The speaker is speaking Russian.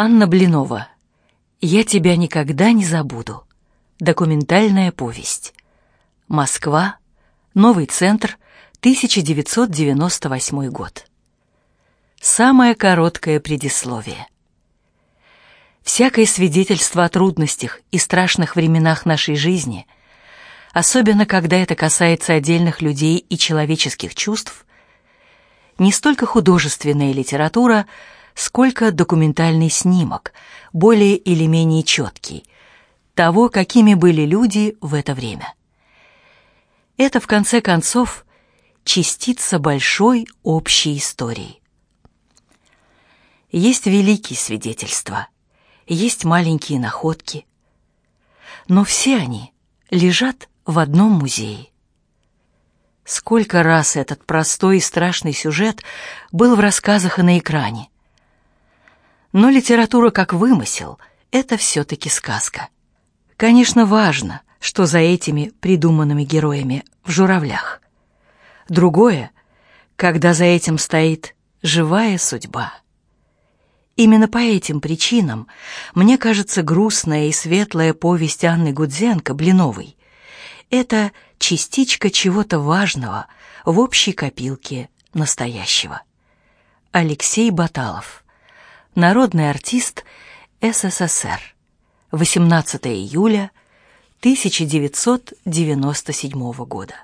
Анна Блинова. «Я тебя никогда не забуду». Документальная повесть. Москва. Новый центр. 1998 год. Самое короткое предисловие. Всякое свидетельство о трудностях и страшных временах нашей жизни, особенно когда это касается отдельных людей и человеческих чувств, не столько художественная литература, сколько документальный снимок, более или менее четкий, того, какими были люди в это время. Это, в конце концов, частица большой общей истории. Есть великие свидетельства, есть маленькие находки, но все они лежат в одном музее. Сколько раз этот простой и страшный сюжет был в рассказах и на экране. Но литература как вымысел — это все-таки сказка. Конечно, важно, что за этими придуманными героями в журавлях. Другое, когда за этим стоит живая судьба. Именно по этим причинам мне кажется грустная и светлая повесть Анны Гудзенко Блиновой — это частичка чего-то важного в общей копилке настоящего. Алексей Баталов. Народный артист СССР. 18 июля 1997 года.